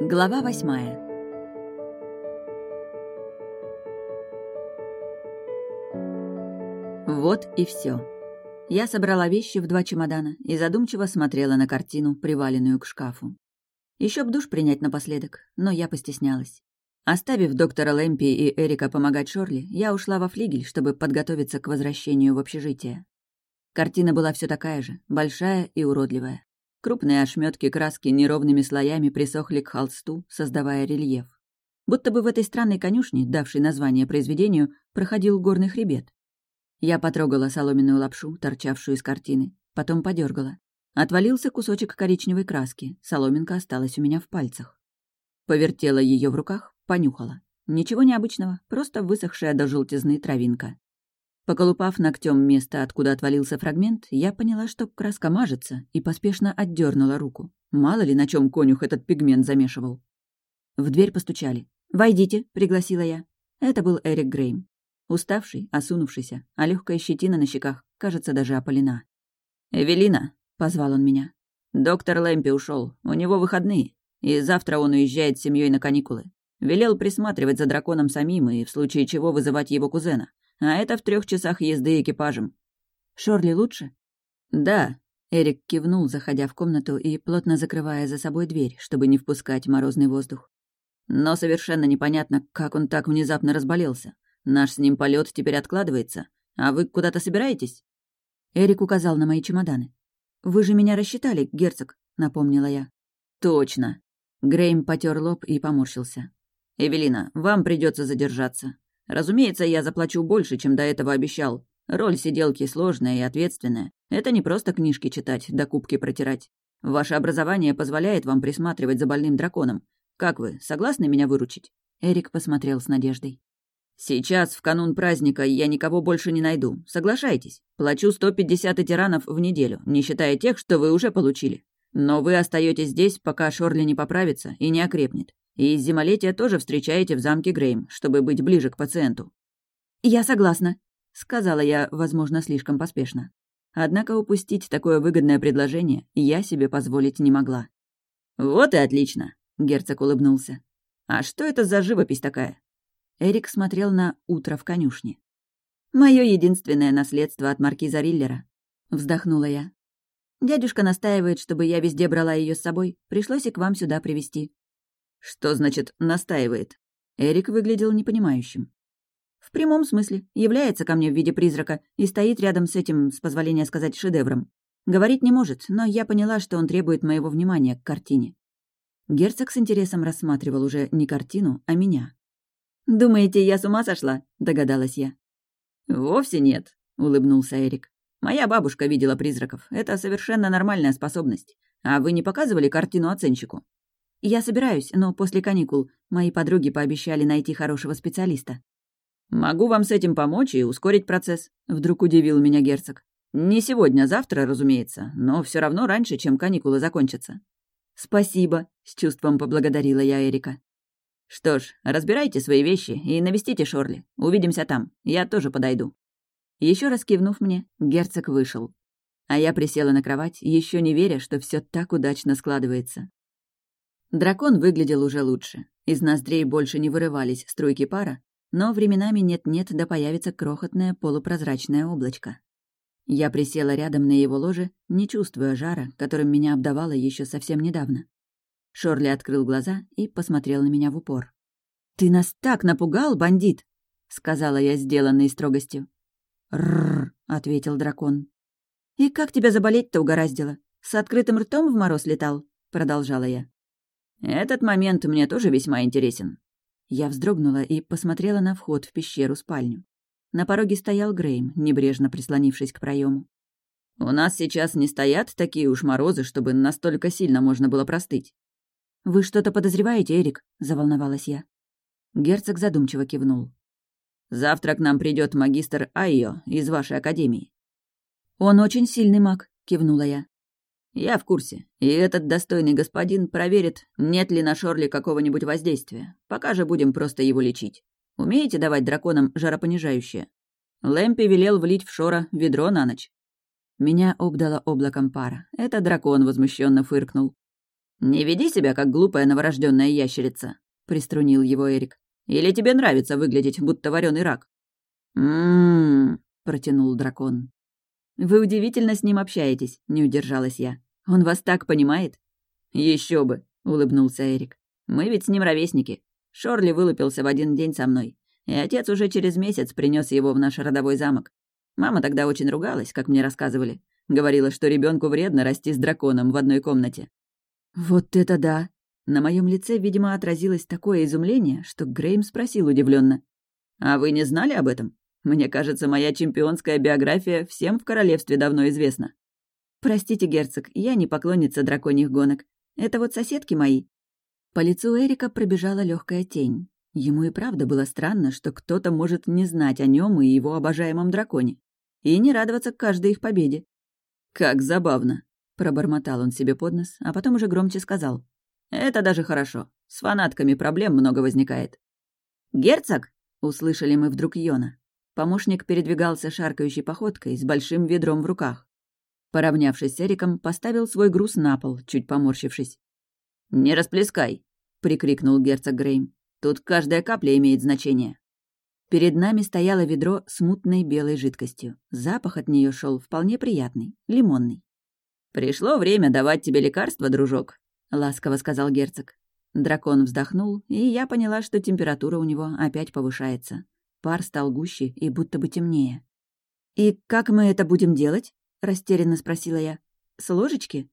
Глава восьмая. Вот и все. Я собрала вещи в два чемодана и задумчиво смотрела на картину, приваленную к шкафу. Еще б душ принять напоследок, но я постеснялась. Оставив доктора Лэмпи и Эрика помогать Шорли, я ушла во флигель, чтобы подготовиться к возвращению в общежитие. Картина была все такая же, большая и уродливая. Крупные ошметки краски неровными слоями присохли к холсту, создавая рельеф. Будто бы в этой странной конюшне, давшей название произведению, проходил горный хребет. Я потрогала соломенную лапшу, торчавшую из картины, потом подергала. Отвалился кусочек коричневой краски, соломинка осталась у меня в пальцах. Повертела ее в руках, понюхала. Ничего необычного, просто высохшая до желтизны травинка. Поколупав ногтем место, откуда отвалился фрагмент, я поняла, что краска мажется, и поспешно отдернула руку. Мало ли, на чем конюх этот пигмент замешивал. В дверь постучали. «Войдите», — пригласила я. Это был Эрик Грейм. Уставший, осунувшийся, а легкая щетина на щеках, кажется, даже опалена. «Эвелина», — позвал он меня. «Доктор Лэмпи ушел. У него выходные, и завтра он уезжает с семьей на каникулы. Велел присматривать за драконом самим и в случае чего вызывать его кузена а это в трех часах езды экипажем. Шорли лучше? Да. Эрик кивнул, заходя в комнату и плотно закрывая за собой дверь, чтобы не впускать морозный воздух. Но совершенно непонятно, как он так внезапно разболелся. Наш с ним полет теперь откладывается. А вы куда-то собираетесь? Эрик указал на мои чемоданы. «Вы же меня рассчитали, герцог», — напомнила я. «Точно». Грейм потер лоб и поморщился. «Эвелина, вам придется задержаться. Разумеется, я заплачу больше, чем до этого обещал. Роль сиделки сложная и ответственная. Это не просто книжки читать, да кубки протирать. Ваше образование позволяет вам присматривать за больным драконом. Как вы, согласны меня выручить?» Эрик посмотрел с надеждой. «Сейчас, в канун праздника, я никого больше не найду. Соглашайтесь. Плачу 150 тиранов в неделю, не считая тех, что вы уже получили. Но вы остаетесь здесь, пока Шорли не поправится и не окрепнет. И зимолетие тоже встречаете в замке Грейм, чтобы быть ближе к пациенту». «Я согласна», — сказала я, возможно, слишком поспешно. Однако упустить такое выгодное предложение я себе позволить не могла. «Вот и отлично», — герцог улыбнулся. «А что это за живопись такая?» Эрик смотрел на «Утро в конюшне». «Моё единственное наследство от маркиза Риллера», — вздохнула я. «Дядюшка настаивает, чтобы я везде брала ее с собой. Пришлось и к вам сюда привезти. «Что значит «настаивает»?» Эрик выглядел непонимающим. «В прямом смысле. Является ко мне в виде призрака и стоит рядом с этим, с позволения сказать, шедевром. Говорить не может, но я поняла, что он требует моего внимания к картине». Герцог с интересом рассматривал уже не картину, а меня. «Думаете, я с ума сошла?» — догадалась я. «Вовсе нет», — улыбнулся Эрик. «Моя бабушка видела призраков. Это совершенно нормальная способность. А вы не показывали картину оценщику?» «Я собираюсь, но после каникул. Мои подруги пообещали найти хорошего специалиста». «Могу вам с этим помочь и ускорить процесс», — вдруг удивил меня герцог. «Не сегодня, завтра, разумеется, но все равно раньше, чем каникулы закончатся». «Спасибо», — с чувством поблагодарила я Эрика. «Что ж, разбирайте свои вещи и навестите Шорли. Увидимся там. Я тоже подойду». Еще раз кивнув мне, герцог вышел. А я присела на кровать, еще не веря, что все так удачно складывается. Дракон выглядел уже лучше. Из ноздрей больше не вырывались струйки пара, но временами нет-нет да появится крохотное полупрозрачное облачко. Я присела рядом на его ложе, не чувствуя жара, которым меня обдавало еще совсем недавно. Шорли открыл глаза и посмотрел на меня в упор. «Ты нас так напугал, бандит!» — сказала я, сделанной строгостью. «Рррр», — ответил дракон. «И как тебя заболеть-то угораздило? С открытым ртом в мороз летал?» — продолжала я. Этот момент мне тоже весьма интересен. Я вздрогнула и посмотрела на вход в пещеру-спальню. На пороге стоял Грейм, небрежно прислонившись к проему. «У нас сейчас не стоят такие уж морозы, чтобы настолько сильно можно было простыть». «Вы что-то подозреваете, Эрик?» — заволновалась я. Герцог задумчиво кивнул. «Завтра к нам придет магистр Айо из вашей академии». «Он очень сильный маг», — кивнула я. «Я в курсе. И этот достойный господин проверит, нет ли на Шорли какого-нибудь воздействия. Пока же будем просто его лечить. Умеете давать драконам жаропонижающее?» Лэмпи велел влить в Шора ведро на ночь. Меня обдало облаком пара. Это дракон возмущенно фыркнул. «Не веди себя, как глупая новорожденная ящерица», — приструнил его Эрик. «Или тебе нравится выглядеть, будто вареный рак?» «М-м-м», протянул дракон. «Вы удивительно с ним общаетесь», — не удержалась я. «Он вас так понимает?» Еще бы», — улыбнулся Эрик. «Мы ведь с ним ровесники. Шорли вылупился в один день со мной, и отец уже через месяц принес его в наш родовой замок. Мама тогда очень ругалась, как мне рассказывали. Говорила, что ребенку вредно расти с драконом в одной комнате. «Вот это да!» На моем лице, видимо, отразилось такое изумление, что Грейм спросил удивленно: «А вы не знали об этом? Мне кажется, моя чемпионская биография всем в королевстве давно известна». «Простите, герцог, я не поклонница драконьих гонок. Это вот соседки мои». По лицу Эрика пробежала легкая тень. Ему и правда было странно, что кто-то может не знать о нем и его обожаемом драконе. И не радоваться каждой их победе. «Как забавно!» — пробормотал он себе под нос, а потом уже громче сказал. «Это даже хорошо. С фанатками проблем много возникает». «Герцог!» — услышали мы вдруг Йона. Помощник передвигался шаркающей походкой с большим ведром в руках. Поравнявшись с Эриком, поставил свой груз на пол, чуть поморщившись. «Не расплескай!» — прикрикнул герцог Грейм. «Тут каждая капля имеет значение». Перед нами стояло ведро с мутной белой жидкостью. Запах от нее шел вполне приятный, лимонный. «Пришло время давать тебе лекарство, дружок», — ласково сказал герцог. Дракон вздохнул, и я поняла, что температура у него опять повышается. Пар стал гуще и будто бы темнее. «И как мы это будем делать?» — растерянно спросила я. «С ложечки?»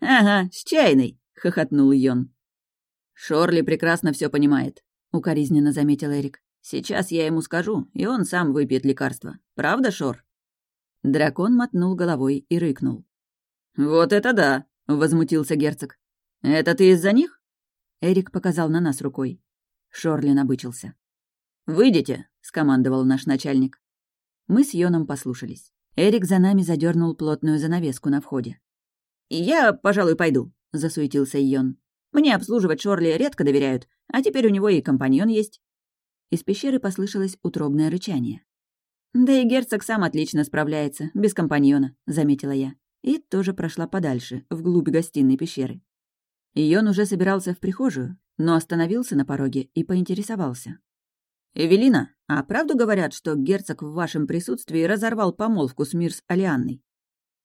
«Ага, с чайной», — хохотнул Йон. «Шорли прекрасно все понимает», — укоризненно заметил Эрик. «Сейчас я ему скажу, и он сам выпьет лекарство. Правда, Шор?» Дракон мотнул головой и рыкнул. «Вот это да!» — возмутился герцог. «Это ты из-за них?» Эрик показал на нас рукой. Шорли набычился. «Выйдите!» — скомандовал наш начальник. Мы с Йоном послушались. Эрик за нами задернул плотную занавеску на входе. «Я, пожалуй, пойду», — засуетился Йон. «Мне обслуживать Шорли редко доверяют, а теперь у него и компаньон есть». Из пещеры послышалось утробное рычание. «Да и герцог сам отлично справляется, без компаньона», — заметила я. И тоже прошла подальше, вглубь гостиной пещеры. Йон уже собирался в прихожую, но остановился на пороге и поинтересовался. «Эвелина, а правду говорят, что герцог в вашем присутствии разорвал помолвку с Мирс Алианной?»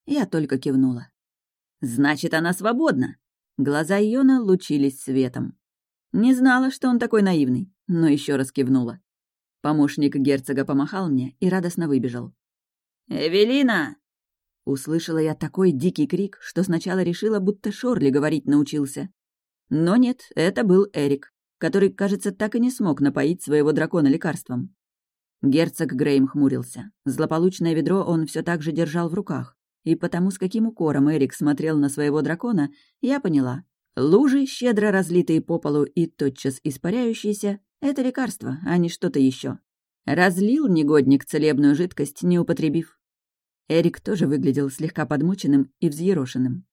Я только кивнула. «Значит, она свободна!» Глаза Йона лучились светом. Не знала, что он такой наивный, но еще раз кивнула. Помощник герцога помахал мне и радостно выбежал. «Эвелина!» Услышала я такой дикий крик, что сначала решила, будто Шорли говорить научился. Но нет, это был Эрик который, кажется, так и не смог напоить своего дракона лекарством. Герцог Грейм хмурился. Злополучное ведро он все так же держал в руках. И потому, с каким укором Эрик смотрел на своего дракона, я поняла. Лужи, щедро разлитые по полу и тотчас испаряющиеся, — это лекарство, а не что-то еще. Разлил негодник целебную жидкость, не употребив. Эрик тоже выглядел слегка подмученным и взъерошенным.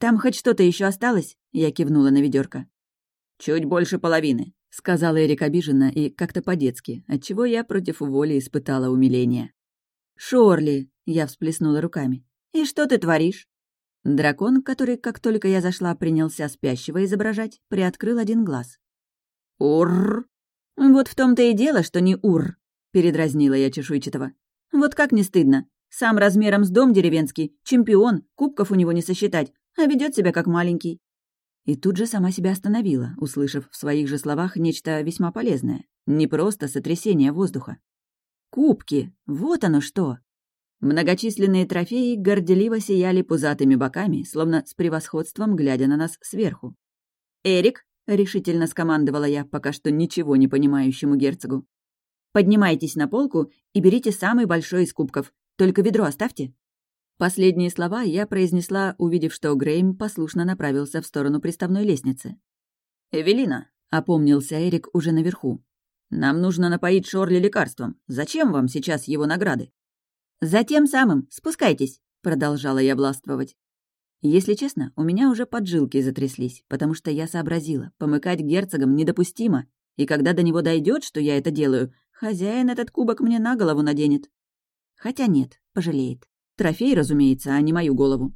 «Там хоть что-то еще осталось?» — я кивнула на ведерко. «Чуть больше половины», — сказал Эрик обиженно и как-то по-детски, отчего я против воли испытала умиление. «Шорли!» — я всплеснула руками. «И что ты творишь?» Дракон, который, как только я зашла, принялся спящего изображать, приоткрыл один глаз. «Урр!» «Вот в том-то и дело, что не ур!» — передразнила я чешуйчатого. «Вот как не стыдно! Сам размером с дом деревенский, чемпион, кубков у него не сосчитать, а ведет себя как маленький. И тут же сама себя остановила, услышав в своих же словах нечто весьма полезное. Не просто сотрясение воздуха. Кубки! Вот оно что! Многочисленные трофеи горделиво сияли пузатыми боками, словно с превосходством глядя на нас сверху. «Эрик!» — решительно скомандовала я, пока что ничего не понимающему герцогу. «Поднимайтесь на полку и берите самый большой из кубков. Только ведро оставьте». Последние слова я произнесла, увидев, что Грейм послушно направился в сторону приставной лестницы. «Эвелина», — опомнился Эрик уже наверху, — «нам нужно напоить Шорли лекарством. Зачем вам сейчас его награды?» «За тем самым. Спускайтесь», — продолжала я властвовать. Если честно, у меня уже поджилки затряслись, потому что я сообразила, помыкать герцогам недопустимо, и когда до него дойдет, что я это делаю, хозяин этот кубок мне на голову наденет. Хотя нет, пожалеет. Трофей, разумеется, а не мою голову.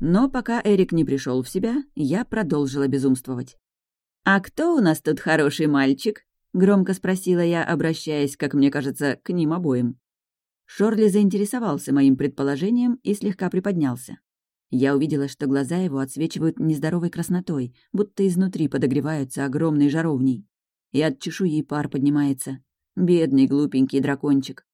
Но пока Эрик не пришел в себя, я продолжила безумствовать. «А кто у нас тут хороший мальчик?» — громко спросила я, обращаясь, как мне кажется, к ним обоим. Шорли заинтересовался моим предположением и слегка приподнялся. Я увидела, что глаза его отсвечивают нездоровой краснотой, будто изнутри подогреваются огромной жаровней. И от чешуи пар поднимается. Бедный глупенький дракончик.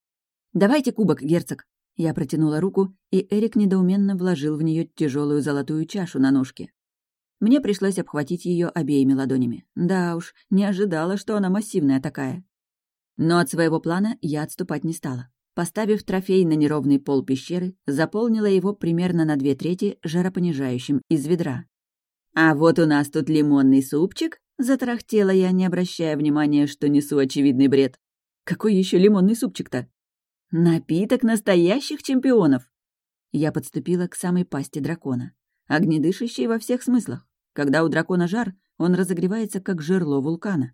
«Давайте кубок, герцог!» Я протянула руку, и Эрик недоуменно вложил в нее тяжелую золотую чашу на ножке. Мне пришлось обхватить ее обеими ладонями. Да уж, не ожидала, что она массивная такая. Но от своего плана я отступать не стала. Поставив трофей на неровный пол пещеры, заполнила его примерно на две трети жаропонижающим из ведра. «А вот у нас тут лимонный супчик», — затарахтела я, не обращая внимания, что несу очевидный бред. «Какой еще лимонный супчик-то?» «Напиток настоящих чемпионов!» Я подступила к самой пасти дракона. Огнедышащий во всех смыслах. Когда у дракона жар, он разогревается, как жерло вулкана.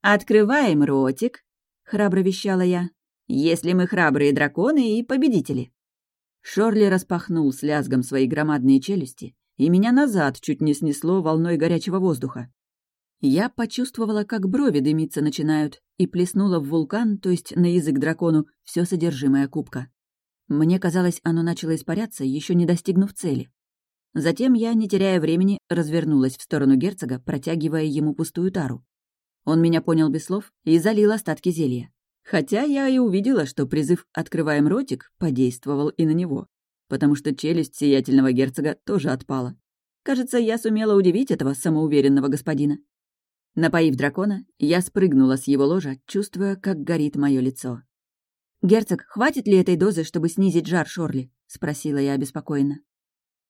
«Открываем ротик», — храбро вещала я, если мы храбрые драконы и победители. Шорли распахнул с лязгом свои громадные челюсти, и меня назад чуть не снесло волной горячего воздуха. Я почувствовала, как брови дымиться начинают, и плеснула в вулкан, то есть на язык дракону, все содержимое кубка. Мне казалось, оно начало испаряться, еще не достигнув цели. Затем я, не теряя времени, развернулась в сторону герцога, протягивая ему пустую тару. Он меня понял без слов и залил остатки зелья. Хотя я и увидела, что призыв «Открываем ротик» подействовал и на него, потому что челюсть сиятельного герцога тоже отпала. Кажется, я сумела удивить этого самоуверенного господина. Напоив дракона, я спрыгнула с его ложа, чувствуя, как горит мое лицо. «Герцог, хватит ли этой дозы, чтобы снизить жар Шорли?» — спросила я обеспокоенно.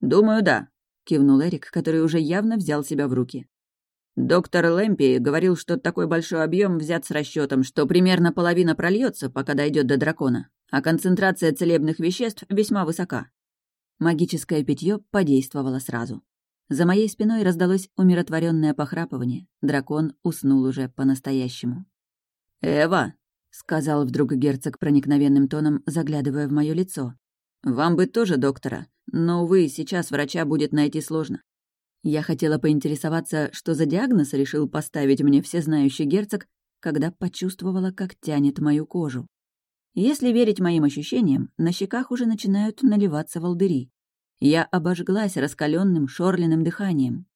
«Думаю, да», — кивнул Эрик, который уже явно взял себя в руки. Доктор Лэмпи говорил, что такой большой объем взят с расчетом, что примерно половина прольется, пока дойдет до дракона, а концентрация целебных веществ весьма высока. Магическое питье подействовало сразу. За моей спиной раздалось умиротворенное похрапывание. Дракон уснул уже по-настоящему. «Эва!» — сказал вдруг герцог проникновенным тоном, заглядывая в мое лицо. «Вам бы тоже доктора, но, увы, сейчас врача будет найти сложно. Я хотела поинтересоваться, что за диагноз решил поставить мне всезнающий герцог, когда почувствовала, как тянет мою кожу. Если верить моим ощущениям, на щеках уже начинают наливаться волдыри. Я обожглась раскаленным шорлиным дыханием.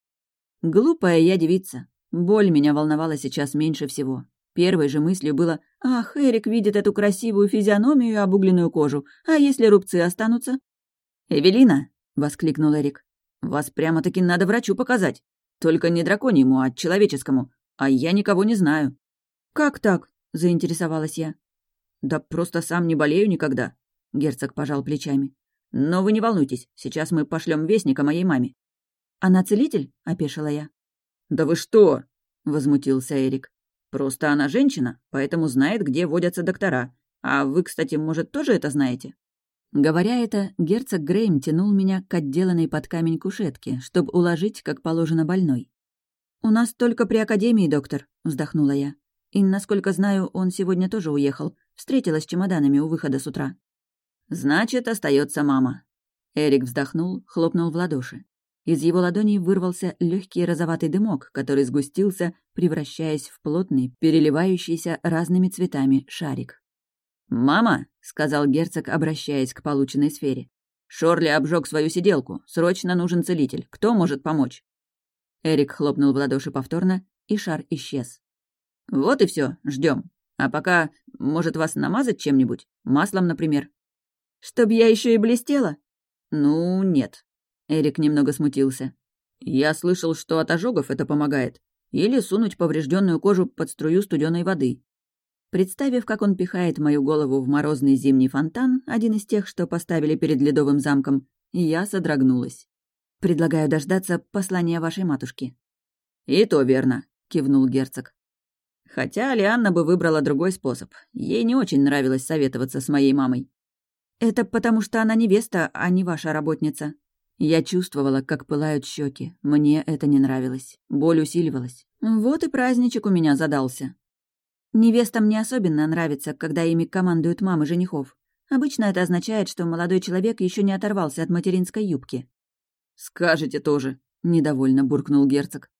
Глупая я девица. Боль меня волновала сейчас меньше всего. Первой же мыслью было «Ах, Эрик видит эту красивую физиономию и обугленную кожу, а если рубцы останутся?» «Эвелина!» — воскликнул Эрик. Вас прямо-таки надо врачу показать. Только не драконьему, а человеческому. А я никого не знаю». «Как так?» — заинтересовалась я. «Да просто сам не болею никогда», — герцог пожал плечами. «Но вы не волнуйтесь, сейчас мы пошлем вестника моей маме». «Она целитель?» — опешила я. «Да вы что?» — возмутился Эрик. «Просто она женщина, поэтому знает, где водятся доктора. А вы, кстати, может, тоже это знаете?» Говоря это, герцог Грейм тянул меня к отделанной под камень кушетке, чтобы уложить, как положено, больной. «У нас только при академии, доктор», — вздохнула я. «И, насколько знаю, он сегодня тоже уехал. Встретилась с чемоданами у выхода с утра». «Значит, остается мама». Эрик вздохнул, хлопнул в ладоши. Из его ладоней вырвался легкий розоватый дымок, который сгустился, превращаясь в плотный, переливающийся разными цветами шарик. «Мама», — сказал герцог, обращаясь к полученной сфере, «Шорли обжег свою сиделку. Срочно нужен целитель. Кто может помочь?» Эрик хлопнул в ладоши повторно, и шар исчез. «Вот и все, ждем. А пока, может, вас намазать чем-нибудь? Маслом, например?» «Чтоб я еще и блестела?» «Ну, нет». Эрик немного смутился. «Я слышал, что от ожогов это помогает. Или сунуть поврежденную кожу под струю студеной воды. Представив, как он пихает мою голову в морозный зимний фонтан, один из тех, что поставили перед ледовым замком, я содрогнулась. «Предлагаю дождаться послания вашей матушки». «И то верно», — кивнул герцог. Хотя Лианна бы выбрала другой способ. Ей не очень нравилось советоваться с моей мамой. «Это потому, что она невеста, а не ваша работница». Я чувствовала, как пылают щеки. Мне это не нравилось. Боль усиливалась. Вот и праздничек у меня задался. Невестам не особенно нравится, когда ими командуют мамы женихов. Обычно это означает, что молодой человек еще не оторвался от материнской юбки. «Скажете тоже», — недовольно буркнул герцог.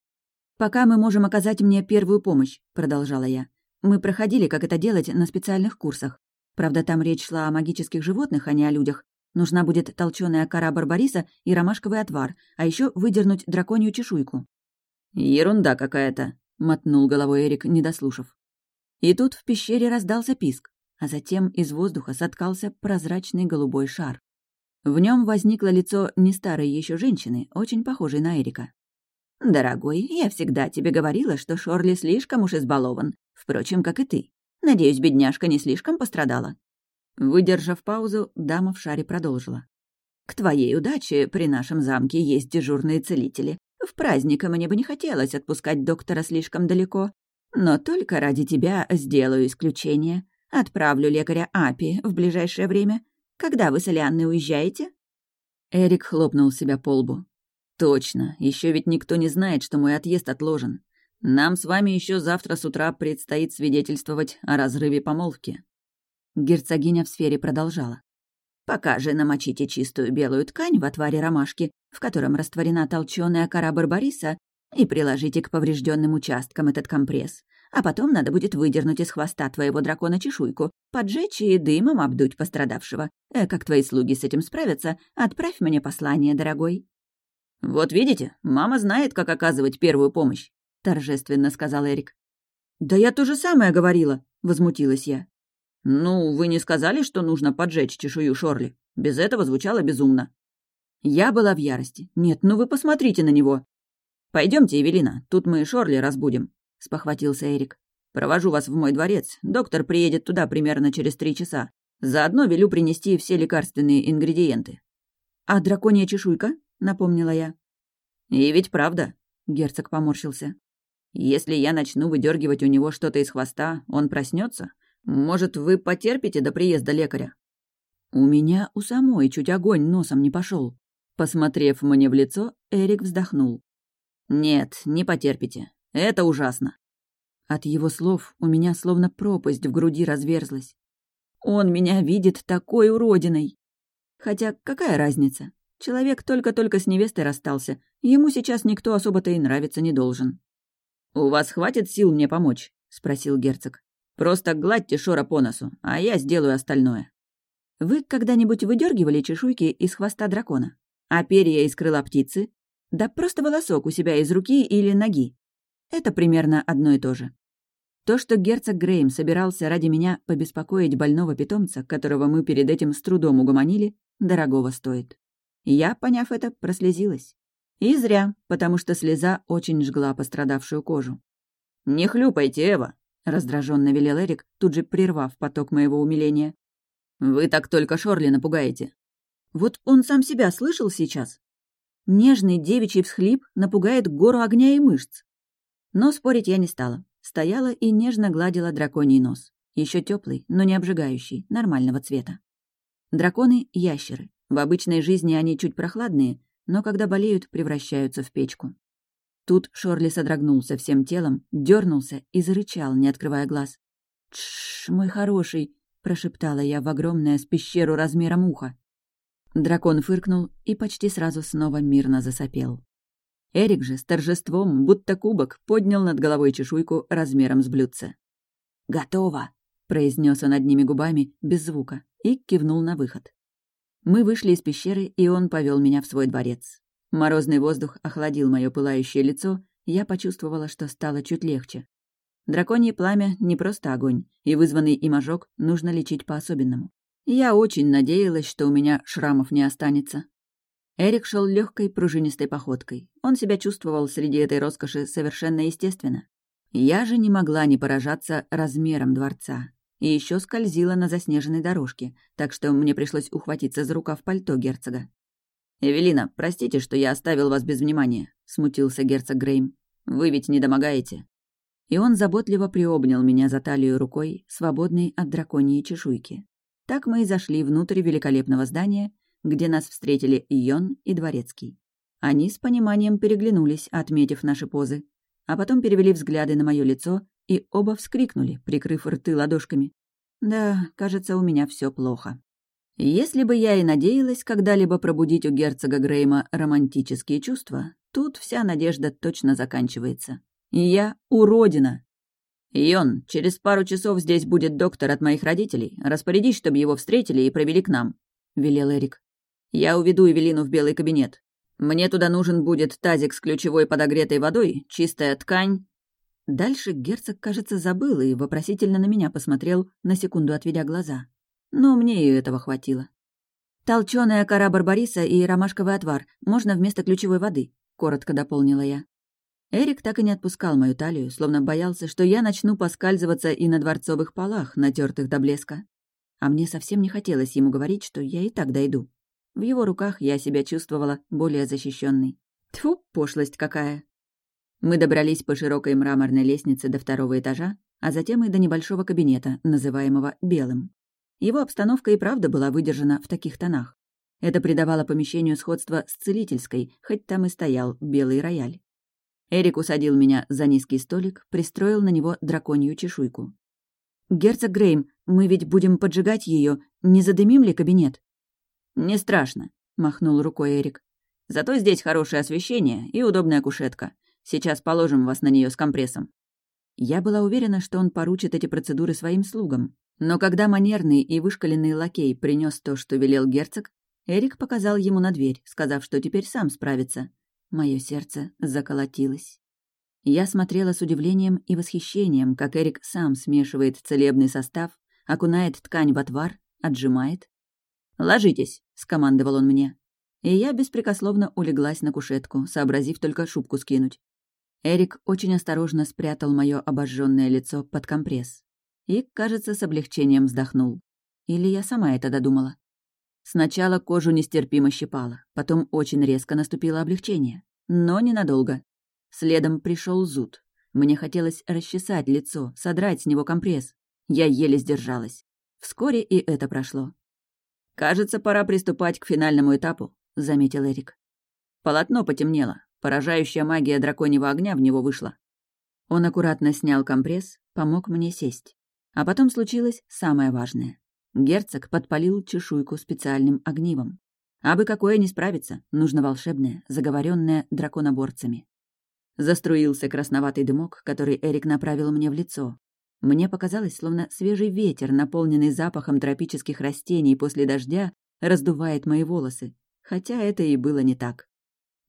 «Пока мы можем оказать мне первую помощь», — продолжала я. «Мы проходили, как это делать, на специальных курсах. Правда, там речь шла о магических животных, а не о людях. Нужна будет толченая кора барбариса и ромашковый отвар, а еще выдернуть драконью чешуйку». «Ерунда какая-то», — мотнул головой Эрик, не дослушав. И тут в пещере раздался писк, а затем из воздуха соткался прозрачный голубой шар. В нем возникло лицо не старой еще женщины, очень похожей на Эрика. «Дорогой, я всегда тебе говорила, что Шорли слишком уж избалован, впрочем, как и ты. Надеюсь, бедняжка не слишком пострадала». Выдержав паузу, дама в шаре продолжила. «К твоей удаче при нашем замке есть дежурные целители. В праздник мне бы не хотелось отпускать доктора слишком далеко. Но только ради тебя сделаю исключение. Отправлю лекаря Апи в ближайшее время. Когда вы с Алианной уезжаете?» Эрик хлопнул себя по лбу. «Точно, еще ведь никто не знает, что мой отъезд отложен. Нам с вами еще завтра с утра предстоит свидетельствовать о разрыве помолвки». Герцогиня в сфере продолжала. «Пока же намочите чистую белую ткань в отваре ромашки, в котором растворена толченая кора барбариса, и приложите к поврежденным участкам этот компресс. А потом надо будет выдернуть из хвоста твоего дракона чешуйку, поджечь и дымом обдуть пострадавшего. Э, как твои слуги с этим справятся, отправь мне послание, дорогой». «Вот видите, мама знает, как оказывать первую помощь», — торжественно сказал Эрик. «Да я то же самое говорила», — возмутилась я. «Ну, вы не сказали, что нужно поджечь чешую Шорли? Без этого звучало безумно». Я была в ярости. «Нет, ну вы посмотрите на него!» Пойдемте, Эвелина, тут мы Шорли разбудим», — спохватился Эрик. «Провожу вас в мой дворец. Доктор приедет туда примерно через три часа. Заодно велю принести все лекарственные ингредиенты». «А драконья чешуйка?» — напомнила я. «И ведь правда», — герцог поморщился. «Если я начну выдергивать у него что-то из хвоста, он проснется. Может, вы потерпите до приезда лекаря?» У меня у самой чуть огонь носом не пошел. Посмотрев мне в лицо, Эрик вздохнул. «Нет, не потерпите. Это ужасно». От его слов у меня словно пропасть в груди разверзлась. Он меня видит такой уродиной. Хотя какая разница? Человек только-только с невестой расстался. Ему сейчас никто особо-то и нравиться не должен. «У вас хватит сил мне помочь?» — спросил герцог. Просто гладьте Шора по носу, а я сделаю остальное». «Вы когда-нибудь выдергивали чешуйки из хвоста дракона? А перья из крыла птицы? Да просто волосок у себя из руки или ноги. Это примерно одно и то же. То, что герцог Грейм собирался ради меня побеспокоить больного питомца, которого мы перед этим с трудом угомонили, дорогого стоит. Я, поняв это, прослезилась. И зря, потому что слеза очень жгла пострадавшую кожу. «Не хлюпайте, Эва!» — раздраженно велел Эрик, тут же прервав поток моего умиления. «Вы так только Шорли напугаете». Вот он сам себя слышал сейчас? Нежный девичий всхлип напугает гору огня и мышц. Но спорить я не стала. Стояла и нежно гладила драконий нос. Еще теплый, но не обжигающий, нормального цвета. Драконы — ящеры. В обычной жизни они чуть прохладные, но когда болеют, превращаются в печку. Тут Шорли содрогнулся всем телом, дернулся и зарычал, не открывая глаз. «Тш, мой хороший!» — прошептала я в огромное с пещеру размером уха. Дракон фыркнул и почти сразу снова мирно засопел. Эрик же с торжеством, будто кубок, поднял над головой чешуйку размером с блюдце. «Готово!» — произнес он одними губами, без звука, и кивнул на выход. Мы вышли из пещеры, и он повел меня в свой дворец. Морозный воздух охладил мое пылающее лицо, я почувствовала, что стало чуть легче. Драконье пламя — не просто огонь, и вызванный им ожог нужно лечить по-особенному. Я очень надеялась, что у меня шрамов не останется. Эрик шел легкой пружинистой походкой. Он себя чувствовал среди этой роскоши совершенно естественно. Я же не могла не поражаться размером дворца. И еще скользила на заснеженной дорожке, так что мне пришлось ухватиться за рукав пальто герцога. «Эвелина, простите, что я оставил вас без внимания», — смутился герцог Грейм. «Вы ведь не домогаете». И он заботливо приобнял меня за талию рукой, свободной от драконьей чешуйки. Так мы и зашли внутрь великолепного здания, где нас встретили Ион и Дворецкий. Они с пониманием переглянулись, отметив наши позы, а потом перевели взгляды на мое лицо и оба вскрикнули, прикрыв рты ладошками. Да, кажется, у меня все плохо. Если бы я и надеялась когда-либо пробудить у герцога Грейма романтические чувства, тут вся надежда точно заканчивается. Я уродина. «Йон, через пару часов здесь будет доктор от моих родителей. Распорядись, чтобы его встретили и провели к нам», — велел Эрик. «Я уведу Эвелину в белый кабинет. Мне туда нужен будет тазик с ключевой подогретой водой, чистая ткань». Дальше герцог, кажется, забыл и вопросительно на меня посмотрел, на секунду отведя глаза но мне и этого хватило. «Толчёная кора барбариса и ромашковый отвар. Можно вместо ключевой воды», — коротко дополнила я. Эрик так и не отпускал мою талию, словно боялся, что я начну поскальзываться и на дворцовых полах, натертых до блеска. А мне совсем не хотелось ему говорить, что я и так дойду. В его руках я себя чувствовала более защищенной. Тьфу, пошлость какая! Мы добрались по широкой мраморной лестнице до второго этажа, а затем и до небольшого кабинета, называемого «белым». Его обстановка и правда была выдержана в таких тонах. Это придавало помещению сходство с целительской, хоть там и стоял белый рояль. Эрик усадил меня за низкий столик, пристроил на него драконью чешуйку. «Герцог Грейм, мы ведь будем поджигать ее. Не задымим ли кабинет?» «Не страшно», — махнул рукой Эрик. «Зато здесь хорошее освещение и удобная кушетка. Сейчас положим вас на нее с компрессом». Я была уверена, что он поручит эти процедуры своим слугам. Но когда манерный и вышкаленный лакей принес то, что велел герцог, Эрик показал ему на дверь, сказав, что теперь сам справится. Мое сердце заколотилось. Я смотрела с удивлением и восхищением, как Эрик сам смешивает целебный состав, окунает ткань в отвар, отжимает. «Ложитесь», — скомандовал он мне. И я беспрекословно улеглась на кушетку, сообразив только шубку скинуть. Эрик очень осторожно спрятал мое обожженное лицо под компресс и, кажется, с облегчением вздохнул. Или я сама это додумала. Сначала кожу нестерпимо щипала, потом очень резко наступило облегчение. Но ненадолго. Следом пришел зуд. Мне хотелось расчесать лицо, содрать с него компресс. Я еле сдержалась. Вскоре и это прошло. «Кажется, пора приступать к финальному этапу», — заметил Эрик. Полотно потемнело. Поражающая магия драконьего огня в него вышла. Он аккуратно снял компресс, помог мне сесть. А потом случилось самое важное. Герцог подпалил чешуйку специальным огнивом. А бы какое не справиться, нужно волшебное, заговоренное драконоборцами. Заструился красноватый дымок, который Эрик направил мне в лицо. Мне показалось, словно свежий ветер, наполненный запахом тропических растений после дождя, раздувает мои волосы, хотя это и было не так.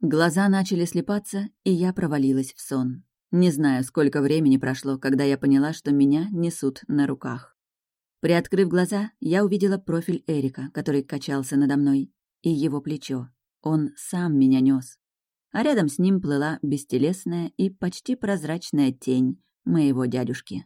Глаза начали слепаться, и я провалилась в сон. Не знаю, сколько времени прошло, когда я поняла, что меня несут на руках. Приоткрыв глаза, я увидела профиль Эрика, который качался надо мной, и его плечо. Он сам меня нес. А рядом с ним плыла бестелесная и почти прозрачная тень моего дядюшки.